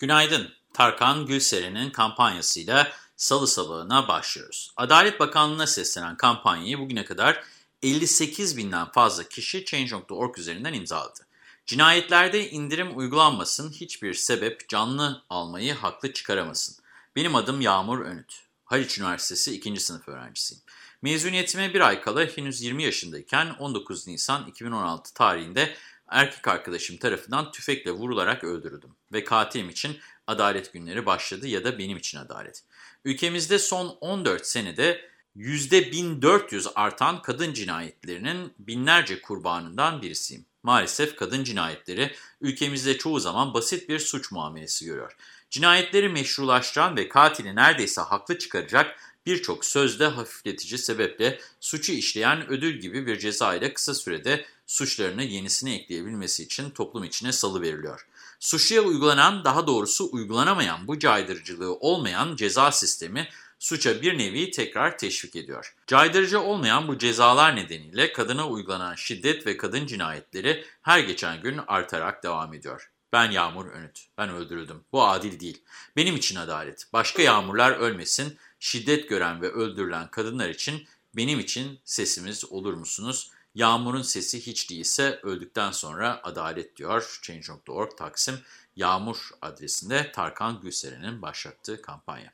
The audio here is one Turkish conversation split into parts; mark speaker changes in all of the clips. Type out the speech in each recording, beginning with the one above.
Speaker 1: Günaydın. Tarkan Gülseren'in kampanyasıyla salı sabahına başlıyoruz. Adalet Bakanlığı'na seslenen kampanyayı bugüne kadar 58 binden fazla kişi Change.org üzerinden imzaladı. Cinayetlerde indirim uygulanmasın, hiçbir sebep canlı almayı haklı çıkaramasın. Benim adım Yağmur Önüt. Haliç Üniversitesi 2. sınıf öğrencisiyim. Mezuniyetime bir ay kala henüz 20 yaşındayken 19 Nisan 2016 tarihinde erkek arkadaşım tarafından tüfekle vurularak öldürüldüm. Ve katilim için adalet günleri başladı ya da benim için adalet. Ülkemizde son 14 senede %1400 artan kadın cinayetlerinin binlerce kurbanından birisiyim. Maalesef kadın cinayetleri ülkemizde çoğu zaman basit bir suç muamelesi görüyor. Cinayetleri meşrulaştıran ve katili neredeyse haklı çıkaracak birçok sözde hafifletici sebeple suçu işleyen ödül gibi bir ceza ile kısa sürede suçlarını yenisini ekleyebilmesi için toplum içine salı veriliyor. Suçluya uygulanan, daha doğrusu uygulanamayan bu caydırıcılığı olmayan ceza sistemi suça bir nevi tekrar teşvik ediyor. Caydırıcı olmayan bu cezalar nedeniyle kadına uygulanan şiddet ve kadın cinayetleri her geçen gün artarak devam ediyor. Ben Yağmur Önüt. Ben öldürüldüm. Bu adil değil. Benim için adalet. Başka Yağmurlar ölmesin. Şiddet gören ve öldürülen kadınlar için benim için sesimiz olur musunuz? Yağmur'un sesi hiç değilse öldükten sonra adalet diyor Change.org Taksim Yağmur adresinde Tarkan Gülseren'in başlattığı kampanya.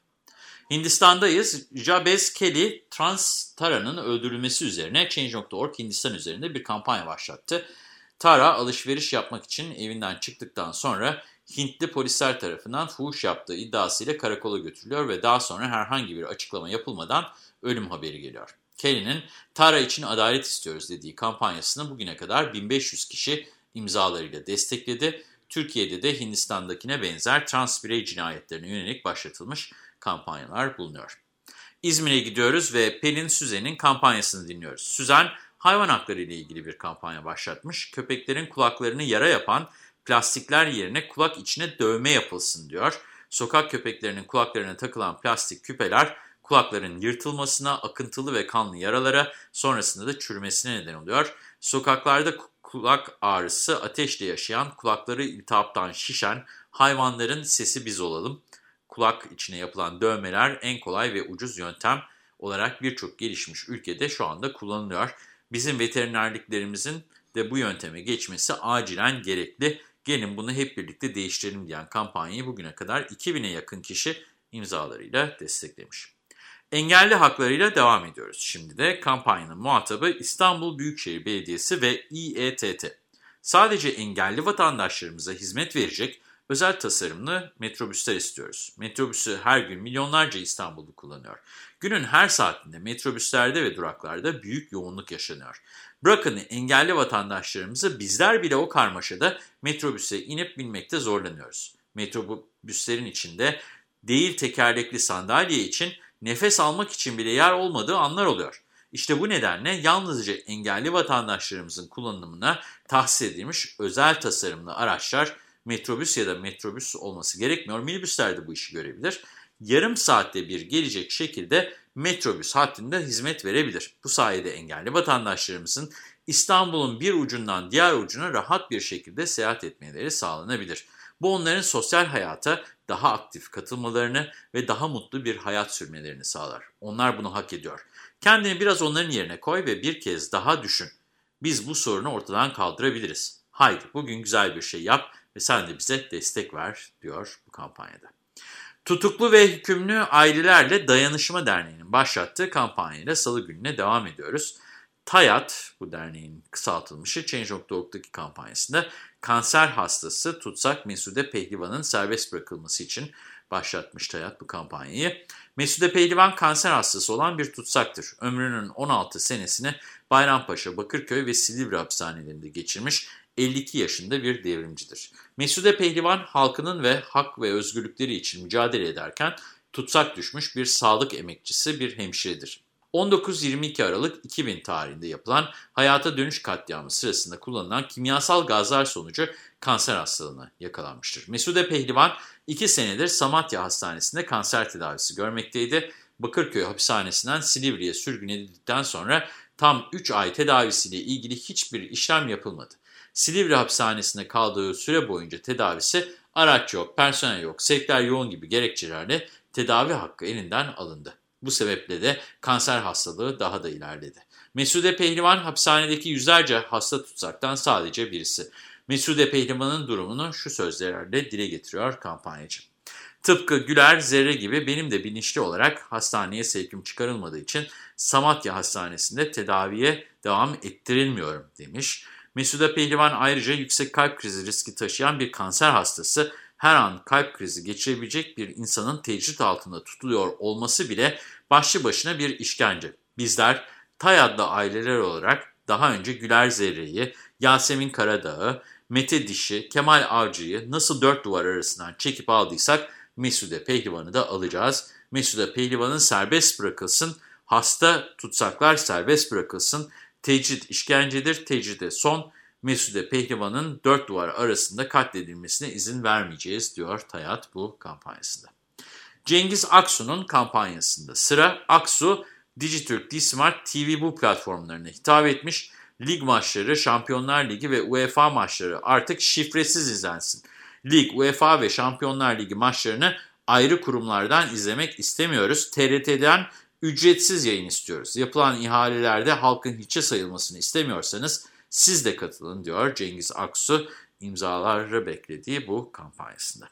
Speaker 1: Hindistan'dayız. Jabez Kelly, Trans Tara'nın öldürülmesi üzerine Change.org Hindistan üzerinde bir kampanya başlattı. Tara alışveriş yapmak için evinden çıktıktan sonra Hintli polisler tarafından fuhuş yaptığı iddiasıyla karakola götürülüyor ve daha sonra herhangi bir açıklama yapılmadan ölüm haberi geliyor. Kelly'nin Tara için adalet istiyoruz dediği kampanyasını bugüne kadar 1500 kişi imzalarıyla destekledi. Türkiye'de de Hindistan'dakine benzer trans birey cinayetlerine yönelik başlatılmış kampanyalar bulunuyor. İzmir'e gidiyoruz ve Pelin Süzen'in kampanyasını dinliyoruz. Süzen, hayvan hakları ile ilgili bir kampanya başlatmış. Köpeklerin kulaklarını yara yapan plastikler yerine kulak içine dövme yapılsın diyor. Sokak köpeklerinin kulaklarına takılan plastik küpeler kulakların yırtılmasına, akıntılı ve kanlı yaralara, sonrasında da çürümesine neden oluyor. Sokaklarda kulak ağrısı, ateşle yaşayan, kulakları iltihaptan şişen hayvanların sesi biz olalım. Kulak içine yapılan dövmeler en kolay ve ucuz yöntem olarak birçok gelişmiş ülkede şu anda kullanılıyor. Bizim veterinerliklerimizin de bu yönteme geçmesi acilen gerekli. Gelin bunu hep birlikte değiştirelim diyen kampanyayı bugüne kadar 2000'e yakın kişi imzalarıyla desteklemiş. Engelli haklarıyla devam ediyoruz. Şimdi de kampanyanın muhatabı İstanbul Büyükşehir Belediyesi ve İETT. Sadece engelli vatandaşlarımıza hizmet verecek özel tasarımlı metrobüsler istiyoruz. Metrobüsü her gün milyonlarca İstanbullu kullanıyor. Günün her saatinde metrobüslerde ve duraklarda büyük yoğunluk yaşanıyor. Bırakın engelli vatandaşlarımızı bizler bile o karmaşada metrobüse inip binmekte zorlanıyoruz. Metrobüslerin içinde değil tekerlekli sandalye için nefes almak için bile yer olmadığı anlar oluyor. İşte bu nedenle yalnızca engelli vatandaşlarımızın kullanımına tahsis edilmiş özel tasarımlı araçlar metrobüs ya da metrobüs olması gerekmiyor. Minibüsler de bu işi görebilir. Yarım saatte bir gelecek şekilde metrobüs hattında hizmet verebilir. Bu sayede engelli vatandaşlarımızın İstanbul'un bir ucundan diğer ucuna rahat bir şekilde seyahat etmeleri sağlanabilir. Bu onların sosyal hayata daha aktif katılmalarını ve daha mutlu bir hayat sürmelerini sağlar. Onlar bunu hak ediyor. Kendini biraz onların yerine koy ve bir kez daha düşün. Biz bu sorunu ortadan kaldırabiliriz. Haydi bugün güzel bir şey yap ve sen de bize destek ver diyor bu kampanyada. Tutuklu ve hükümlü ailelerle Dayanışma Derneği'nin başlattığı kampanyayla salı gününe devam ediyoruz. TAYAT, bu derneğin kısaltılmışı Change.org'daki kampanyasında kanser hastası Tutsak Mesude Pehlivan'ın serbest bırakılması için başlatmış TAYAT bu kampanyayı. Mesude Pehlivan kanser hastası olan bir tutsaktır. Ömrünün 16 senesini Bayrampaşa, Bakırköy ve Silivri hapishanelerinde geçirmiş 52 yaşında bir devrimcidir. Mesude Pehlivan halkının ve hak ve özgürlükleri için mücadele ederken tutsak düşmüş bir sağlık emekçisi bir hemşiredir. 19-22 Aralık 2000 tarihinde yapılan hayata dönüş katliamı sırasında kullanılan kimyasal gazlar sonucu kanser hastalığına yakalanmıştır. Mesude Pehlivan 2 senedir Samatya Hastanesi'nde kanser tedavisi görmekteydi. Bakırköy hapishanesinden Silivri'ye sürgün edildikten sonra tam 3 ay tedavisiyle ilgili hiçbir işlem yapılmadı. Silivri hapishanesinde kaldığı süre boyunca tedavisi araç yok, personel yok, sevkler yoğun gibi gerekçelerle tedavi hakkı elinden alındı. Bu sebeple de kanser hastalığı daha da ilerledi. Mesude Pehlivan hapishanedeki yüzlerce hasta tutsaktan sadece birisi. Mesude Pehlivan'ın durumunu şu sözlerle dile getiriyor kampanyacı. Tıpkı Güler Zerre gibi benim de bilinçli olarak hastaneye sevkim çıkarılmadığı için Samatya Hastanesi'nde tedaviye devam ettirilmiyorum demiş. Mesude Pehlivan ayrıca yüksek kalp krizi riski taşıyan bir kanser hastası her an kalp krizi geçirebilecek bir insanın tecrit altında tutuluyor olması bile başlı başına bir işkence. Bizler Tay adlı aileler olarak daha önce Güler Zerre'yi, Yasemin Karadağ'ı, Mete Diş'i, Kemal Avcı'yı nasıl dört duvar arasından çekip aldıysak Mesude Pehlivan'ı da alacağız. Mesude Pehlivan'ın serbest bırakılsın, hasta tutsaklar serbest bırakılsın, tecrit işkencedir, tecride son, Mesude Pehlivan'ın dört duvar arasında katledilmesine izin vermeyeceğiz diyor Tayat bu kampanyasında. Cengiz Aksu'nun kampanyasında sıra Aksu, Dijitürk, Dismart, TV bu platformlarına hitap etmiş. Lig maçları, Şampiyonlar Ligi ve UEFA maçları artık şifresiz izlensin. Lig, UEFA ve Şampiyonlar Ligi maçlarını ayrı kurumlardan izlemek istemiyoruz. TRT'den ücretsiz yayın istiyoruz. Yapılan ihalelerde halkın hiçe sayılmasını istemiyorsanız siz de katılın diyor Cengiz Aksu imzaları beklediği bu kampanyasında.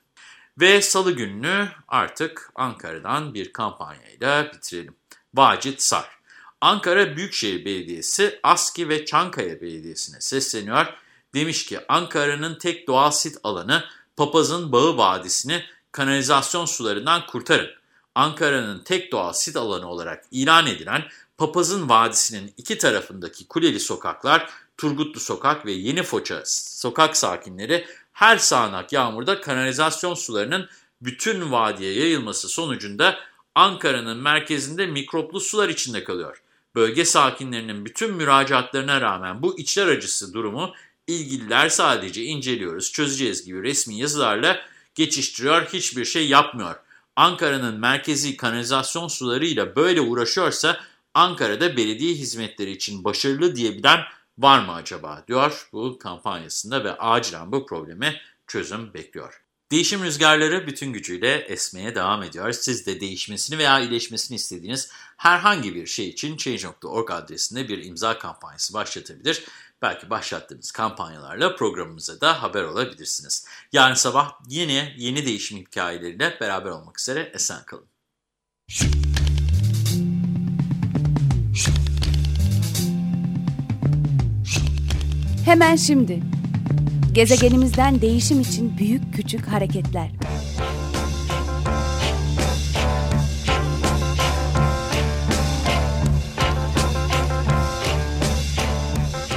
Speaker 1: Ve salı gününü artık Ankara'dan bir kampanyayla bitirelim. Vacit Sar. Ankara Büyükşehir Belediyesi, ASKİ ve Çankaya Belediyesi'ne sesleniyor. Demiş ki Ankara'nın tek doğal sit alanı Papaz'ın Bağı Vadisi'ni kanalizasyon sularından kurtarın. Ankara'nın tek doğal sit alanı olarak ilan edilen Papaz'ın Vadisi'nin iki tarafındaki Kuleli sokaklar, Turgutlu Sokak ve Yeni Foça sokak sakinleri her sağanak yağmurda kanalizasyon sularının bütün vadiye yayılması sonucunda Ankara'nın merkezinde mikroplu sular içinde kalıyor. Bölge sakinlerinin bütün müracaatlarına rağmen bu içler acısı durumu ilgililer sadece inceliyoruz, çözeceğiz gibi resmi yazılarla geçiştiriyor, hiçbir şey yapmıyor. Ankara'nın merkezi kanalizasyon sularıyla böyle uğraşıyorsa Ankara'da belediye hizmetleri için başarılı diyebilen var mı acaba diyor bu kampanyasında ve acilen bu probleme çözüm bekliyor. Değişim rüzgarları bütün gücüyle esmeye devam ediyor. Siz de değişmesini veya iyileşmesini istediğiniz herhangi bir şey için Change.org adresinde bir imza kampanyası başlatabilir. Belki başlattığınız kampanyalarla programımıza da haber olabilirsiniz. Yarın sabah yeni yeni değişim hikayeleriyle beraber olmak üzere esen kalın.
Speaker 2: Hemen şimdi. Gezegenimizden değişim için büyük küçük hareketler.